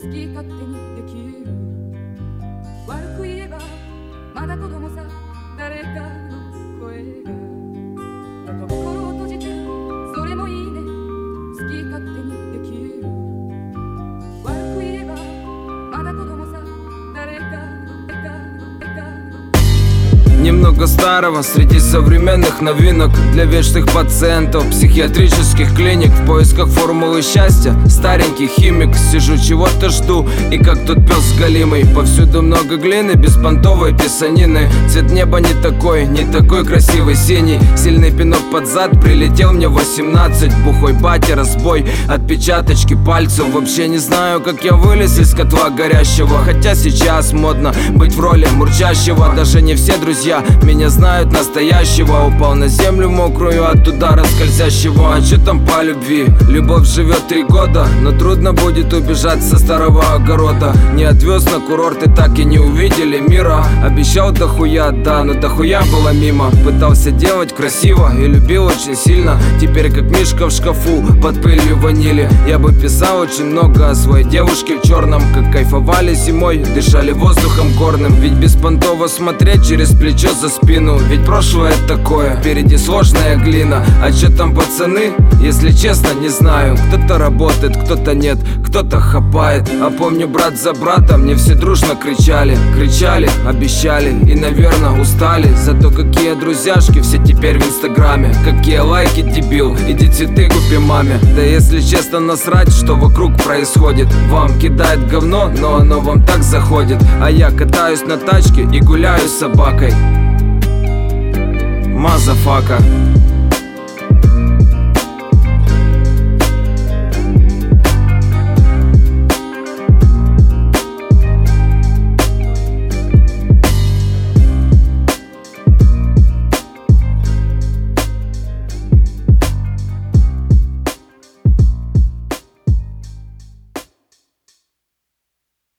好き勝手にできる Немного старого среди современных новинок. Для вечных пациентов психиатрических клиник. В поисках формулы счастья. Старенький химик, сижу чего-то жду. И как тот пес галимый Повсюду много глины, беспонтовой писанины. Цвет неба не такой, не такой красивый синий. Сильный пинок под зад, прилетел мне в 18 Бухой батя, разбой, отпечаточки пальцев. Вообще не знаю, как я вылез из котла горящего. Хотя сейчас модно быть в роли мурчащего. Даже не все друзья меня знают настоящего Упал на землю мокрую от удара скользящего. А че там по любви? Любовь живет три года Но трудно будет убежать со старого огорода. Не отвез на курорт и так и не увидели мира. Обещал дохуя, да, но дохуя было мимо. Пытался делать красиво и любил очень сильно. Теперь как мишка в шкафу под пылью ванили. Я бы писал очень много о своей девушке в черном Как кайфовали зимой, дышали воздухом горным Ведь беспонтово смотреть через плечо за спину Ведь прошлое такое, впереди сложная глина. А че там пацаны? Если честно, не знаю. Кто-то работает, кто-то нет, кто-то хапает. А помню брат за брата, мне все дружно кричали. Кричали, обещали и, наверное, устали. Зато какие друзьяшки все теперь в инстаграме. Какие лайки, дебил, иди цветы купи маме. Да если честно насрать, что вокруг происходит. Вам кидает говно, но оно вам так заходит. А я катаюсь на тачке и гуляю с собакой motherfucker.